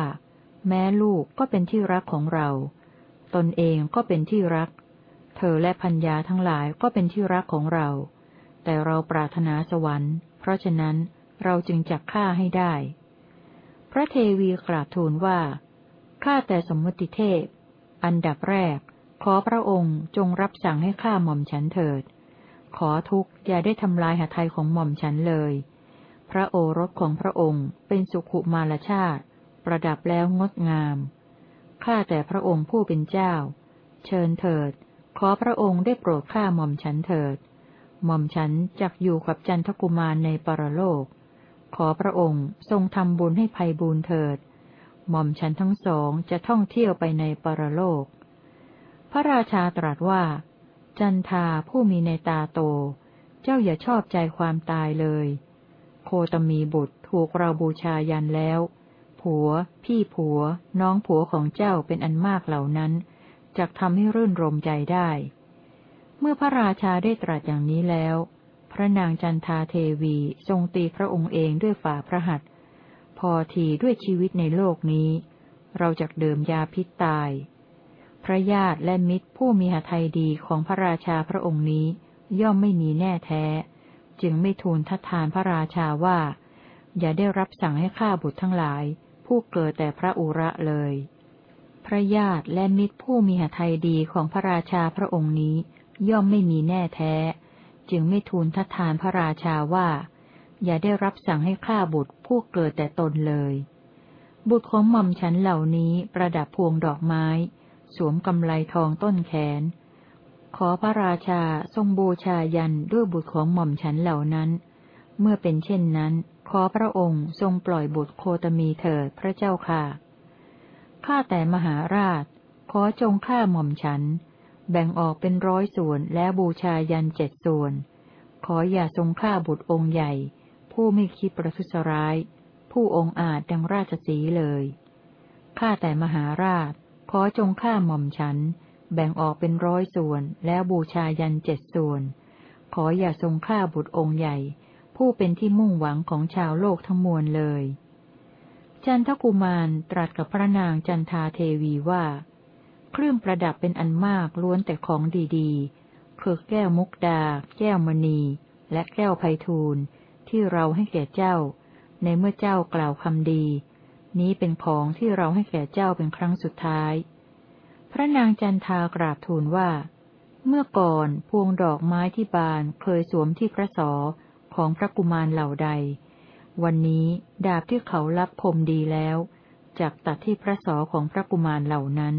แม้ลูกก็เป็นที่รักของเรา ตนเองก็เป็นที่รัก เธอและพัญญาทั้งหลายก็เป็นที่รักของเรา แต่เราปรารถนาสวรรค์ เพราะฉะนั้นเราจึงจักฆ่าให้ได้ พระเทวีกราบทูลว่า ข้าแต่สมมติเทพ อันดับแรก ขอพระองค์จงรับสั่งให้ข้าหม่อมฉันเถิด ขอทุกข์อย่าได้ทำลายหาไทยของหม่อมฉันเลย พระโอรสของพระองค์เป็นสุขุมารชาติ ประดับแล้วงดงาม ข้าแต่พระองค์ผู้เป็นเจ้า เชิญเถิด ขอพระองค์ได้โปรดข้าหม่อมฉันเถิด หม่อมฉันจักอยู่กับจันทกุมารในปรโลก ขอพระองค์ทรงทำบุญให้ภัยบูนเถิด หม่อมฉันทั้งสองจะท่องเที่ยวไปในปรโลก พระราชาตรัสว่า จันทาผู้มีในตาโต เจ้าอย่าชอบใจความตายเลย โคตมีบุตรถูกเราบูชายันแล้ว ผัว พี่ผัว น้องผัวของเจ้าเป็นอันมากเหล่านั้นจะทำให้รื่นรมใจได้ เมื่อพระราชาได้ตรัสอย่างนี้แล้ว พระนางจันทาเทวีทรงตีพระองค์เองด้วยฝ่าพระหัตถ์ อทีด้วยชีวิตในโลกนี้ เราจะเดิมยาพิษตาย พระญาติและมิตรผู้มีหทัยดีของพระราชาพระองค์นี้ ย่อมไม่มีแน่แท้ จึงไม่ทูลทัดทานพระราชาว่า อย่าได้รับสั่งให้ฆ่าบุตรทั้งหลาย ผู้เกิดแต่พระอุระเลย พระญาติและมิตรผู้มีหทัยดีของพระราชาพระองค์นี้ ย่อมไม่มีแน่แท้ จึงไม่ทูลทัดทานพระราชาว่า อย่าได้รับสั่งให้ฆ่าบุตรผู้เกิดแต่ตนเลย บุตรของหม่อมฉันเหล่านี้ประดับพวงดอกไม้ สวมกำไลทองต้นแขน ขอพระราชาทรงบูชายันด้วยบุตรของหม่อมฉันเหล่านั้น เมื่อเป็นเช่นนั้น ขอพระองค์ทรงปล่อยบุตรโคตมีเถิดพระเจ้าค่ะข้าแต่มหาราช ขอจงฆ่าหม่อมฉัน แบ่งออกเป็นร้อยส่วนและบูชายันเจ็ดส่วน ขออย่าทรงฆ่าบุตรองค์ใหญ่ ผู้ไม่คิดประทุษร้าย ผู้องอาจดังราชสีเลย ข้าแต่มหาราช ขอจงฆ่าหม่อมฉัน แบ่งออกเป็นร้อยส่วน แล้วบูชายันเจ็ดส่วน ขออย่าทรงฆ่าบุตรองค์ใหญ่ ผู้เป็นที่มุ่งหวังของชาวโลกทั้งมวลเลย จันทกุมารตรัสกับพระนางจันทาเทวีว่า เครื่องประดับเป็นอันมากล้วนแต่ของดีๆคือแก้วมุกดา แก้วมณี และแก้วไพทูล ที่เราให้แก่เจ้า ในเมื่อเจ้ากล่าวคำดี นี้เป็นของที่เราให้แก่เจ้าเป็นครั้งสุดท้าย พระนางจันทากราบทูลว่า เมื่อก่อนพวงดอกไม้ที่บานเคยสวมที่พระสอของพระกุมารเหล่าใด วันนี้ดาบที่เขารับคมดีแล้วจากตัดที่พระสอของพระกุมารเหล่านั้น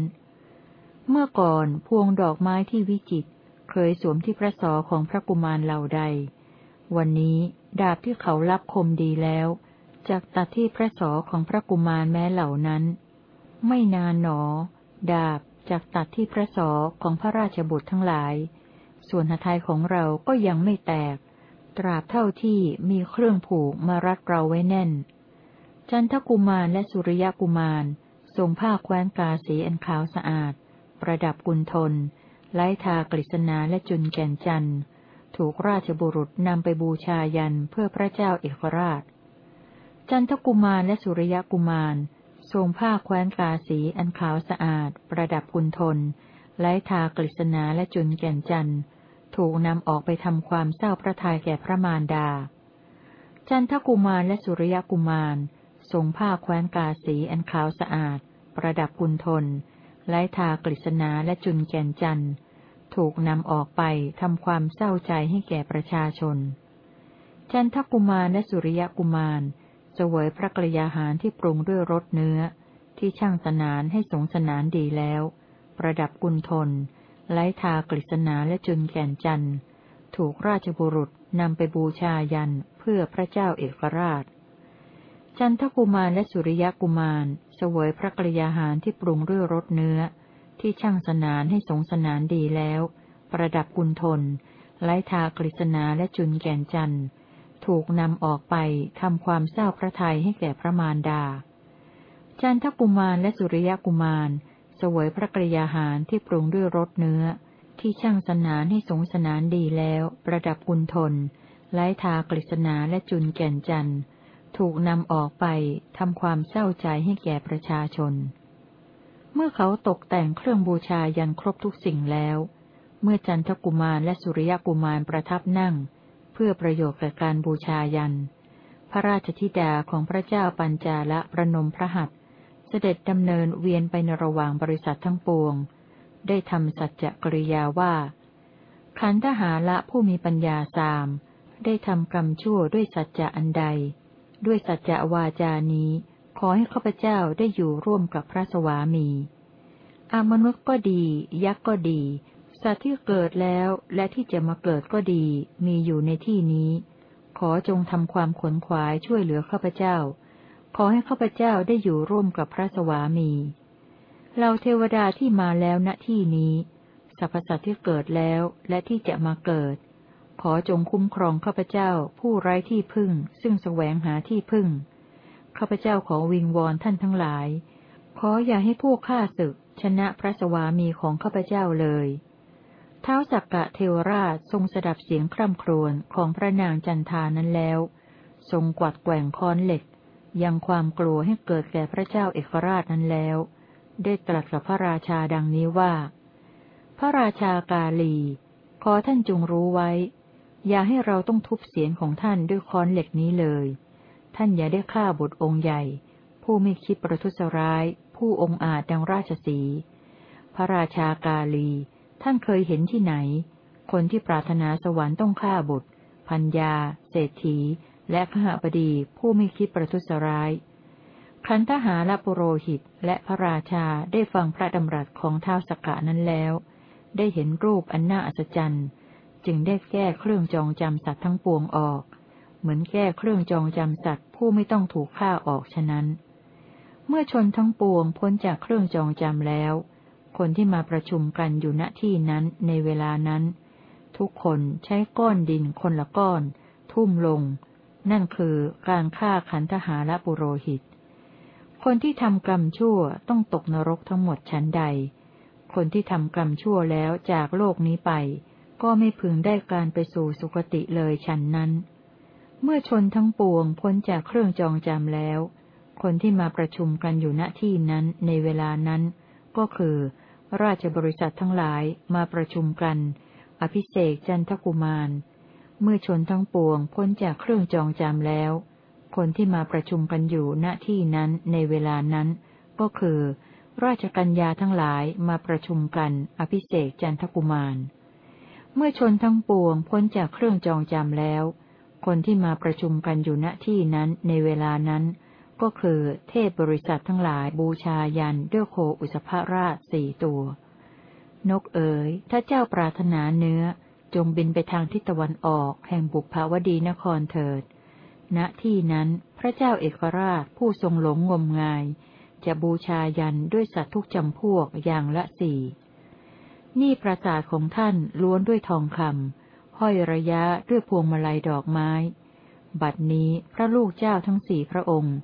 เมื่อก่อนพวงดอกไม้ที่วิจิตเคยสวมที่พระสอของพระกุมารเหล่าใด วันนี้ดาบที่เขารับคมดีแล้วจากตัดที่พระสอของพระกุมารแม้เหล่านั้น ไม่นานหนอ ดาบจากตัดที่พระสอของพระราชบุตรทั้งหลาย ส่วนหทัยของเราก็ยังไม่แตก ตราบเท่าที่มีเครื่องผูกมารัดเราไว้แน่น จันทกุมารและสุริยกุมารทรงผ้าแคว้นกาสีอันขาวสะอาด ประดับกุลทนไล้ทากฤษณาและจุนแก่นจัน ถูกราชบุรุษนำไปบูชายันเพื่อพระเจ้าเอกราช จันทกุมารและสุริยกุมาร ทรงผ้าแคว้นกาสีอันขาวสะอาด ประดับกุณทนไล้ทากฤษณาและจุนแก่นจันถูกนำออกไปทำความเศร้าพระทัยแก่พระมารดา จันทกุมารและสุริยกุมาร ทรงผ้าแคว้นกาสีอันขาวสะอาด ประดับกุณทนไล้ทากฤษณาและจุนแก่นจันท์ ถูกนำออกไปทำความเศร้าใจให้แก่ประชาชน จันทกุมารและสุริยกุมารเสวยพระกรยาหารที่ปรุงด้วยรสเนื้อ ที่ช่างสนานให้สงสนานดีแล้ว ประดับกุลทนไล้ทากฤษณาและจุนแก่นจันถูกราชบุรุษนำไปบูชายันเพื่อพระเจ้าเอกราช จันทกุมารและสุริยกุมารเสวยพระกรยาหารที่ปรุงด้วยรสเนื้อ ที่ช่างสนานให้สงสนานดีแล้ว ประดับกุลทนไล้ทากฤษณาและจุนแก่นจันทร์ ถูกนำออกไปทำความเศร้าพระทัยให้แก่พระมารดา จันทกุมารและสุริยกุมาร สวยพระกริยาหารที่ปรุงด้วยรสเนื้อ ที่ช่างสนานให้สงสนานดีแล้ว ประดับกุณทนไล้ทากฤษณาและจุนแก่นจันทร์ ถูกนำออกไปทำความเศร้าใจให้แก่ประชาชน เมื่อเขาตกแต่งเครื่องบูชายันครบทุกสิ่งแล้ว เมื่อจันทกุมารและสุริยกุมารประทับนั่ง เพื่อประโยชน์แก่การบูชายัน พระราชธิดาของพระเจ้าปัญจาละประนมพระหัตเสด็จดำเนินเวียนไปในระหว่างบริษัททั้งปวง ได้ทำสัจจกริยาว่า ขันธหาละผู้มีปัญญาสาม ได้ทำกรรมชั่วด้วยสัจจะอันใด ด้วยสัจจะวาจานี้ ขอให้ข้าพเจ้าได้อยู่ร่วมกับพระสวามี อามนุษย์ก็ดี ยักษ์ก็ดี สัตว์ที่เกิดแล้วและที่จะมาเกิดก็ดี มีอยู่ในที่นี้ ขอจงทำความขนขวายช่วยเหลือข้าพเจ้า ขอให้ข้าพเจ้าได้อยู่ร่วมกับพระสวามีเราเทวดาที่มาแล้วณที่นี้สรรพสัตว์ที่เกิดแล้วและที่จะมาเกิด ขอจงคุ้มครองข้าพเจ้าผู้ไร้ที่พึ่ง ซึ่งแสวงหาที่พึ่ง ข้าพเจ้าขอวิงวอนท่านทั้งหลาย ขออย่าให้ผู้ฆ่าศึก ชนะพระสวามีของข้าพเจ้าเลย เท้าสักกะเทวราชทรงสดับเสียงคร่ำครวญของพระนางจันทานั้นแล้ว ทรงกวัดแกว่งค้อนเหล็ก ยังความกลัวให้เกิดแก่พระเจ้าเอกราชนั้นแล้ว ได้ตรัสกับพระราชาดังนี้ว่า พระราชากาลี ขอท่านจงรู้ไว้ อย่าให้เราต้องทุบเสียงของท่านด้วยค้อนเหล็กนี้เลย ท่านอย่าได้ฆ่าบุตรองค์ใหญ่ ผู้ไม่คิดประทุษร้าย ผู้องอาจดังราชสี พระราชากาลี ท่านเคยเห็นที่ไหน คนที่ปรารถนาสวรรค์ต้องฆ่าบุตร พัญญา เศรษฐี และขหบดี ผู้ไม่คิดประทุษร้าย คันทหารและปุโรหิตและพระราชาได้ฟังพระดำรัสของเท้าสกกะนั้นแล้ว ได้เห็นรูปอันน่าอัศจรรย์ จึงได้แก้เครื่องจองจำสัตว์ทั้งปวงออก เหมือนแก้เครื่องจองจำสัตว์ผู้ไม่ต้องถูกฆ่าออกฉะนั้น เมื่อชนทั้งปวงพ้นจากเครื่องจองจำแล้ว คนที่มาประชุมกันอยู่ณที่นั้นในเวลานั้น ทุกคนใช้ก้อนดินคนละก้อน ทุ่มลง นั่นคือการฆ่าขันธหาและปุโรหิต คนที่ทำกรรมชั่วต้องตกนรกทั้งหมดชั้นใด คนที่ทำกรรมชั่วแล้วจากโลกนี้ไป ก็ไม่พึงได้การไปสู่สุคติเลยชั้นนั้น เมื่อชนทั้งปวงพ้นจากเครื่องจองจำแล้ว คนที่มาประชุมกันอยู่ณที่นั้นในเวลานั้น ก็คือ ราชบริษัททั้งหลายมาประชุมกัน อภิเศกจันทกุมาร เมื่อชนทั้งปวงพ้นจากเครื่องจองจำแล้ว คนที่มาประชุมกันอยู่ณที่นั้นในเวลานั้น ก็คือ ราชกัญญาทั้งหลายมาประชุมกัน อภิเศกจันทกุมาร เมื่อชนทั้งปวงพ้นจากเครื่องจองจำแล้ว คนที่มาประชุมกันอยู่ณที่นั้นในเวลานั้น ก็คือ เทพบริษัททั้งหลายบูชายันด้วยโคอุสภราชสี่ตัว นกเอ๋ย ถ้าเจ้าปรารถนาเนื้อ จงบินไปทางทิศตะวันออกแห่งบุพภาวดีนครเถิด ณที่นั้นพระเจ้าเอกราชผู้ทรงหลงงมงาย จะบูชายันด้วยสัตว์ทุกจำพวกอย่างละสี่ นี่ประสาทของท่านล้วนด้วยทองคำ ห้อยระยะด้วยพวงมาลัยดอกไม้ บัดนี้พระลูกเจ้าทั้งสี่พระองค์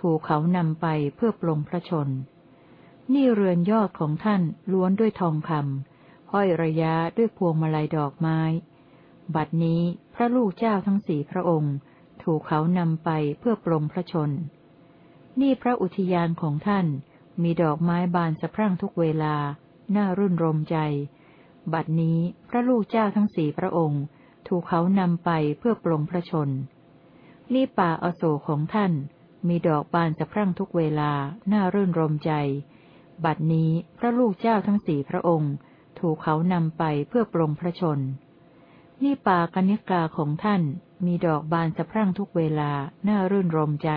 ถูกเขานำไปเพื่อปลงพระชน นี่เรือนยอดของท่านล้วนด้วยทองคำห้อยระยะด้วยพวงมาลัยดอกไม้ บัดนี้พระลูกเจ้าทั้งสี่พระองค์ ถูกเขานำไปเพื่อปลงพระชน นี่พระอุทยานของท่านมีดอกไม้บานสะพรั่งทุกเวลา น่ารื่นรมใจ บัดนี้พระลูกเจ้าทั้งสี่พระองค์ ถูกเขานำไปเพื่อปลงพระชน นี่ป่าอโศกของท่าน มีดอกบานสะพรั่งทุกเวลา น่ารื่นรมใจ บัดนี้พระลูกเจ้าทั้งสี่พระองค์ ถูกเขานำไปเพื่อปรงพระชน นี่ป่ากนิกาของท่าน มีดอกบานสะพรั่งทุกเวลา น่ารื่นรมใจ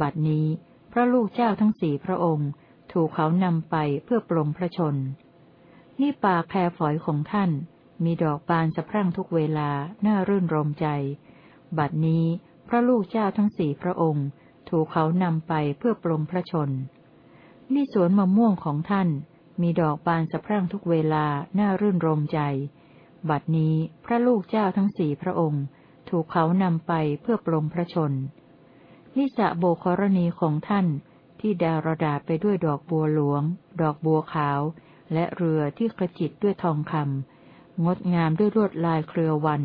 บัดนี้พระลูกเจ้าทั้งสี่พระองค์ ถูกเขานำไปเพื่อปรงพระชน นี่ป่าแครฝอยของท่าน มีดอกบานสะพรั่งทุกเวลา น่ารื่นรมใจ บัดนี้พระลูกเจ้าทั้งสี่พระองค์ ถูกเขานำไปเพื่อปรงพระชน นี่สวนมะม่วงของท่าน มีดอกบานสะพรั่งทุกเวลา น่ารื่นรมใจ บัดนี้พระลูกเจ้าทั้งสี่พระองค์ ถูกเขานำไปเพื่อปรงพระชน นิสะโบครณีของท่านที่ดารดาไปด้วยดอกบัวหลวง ดอกบัวขาว และเรือที่กระจิตด้วยทองคำงดงามด้วยลวดลายเครือวัน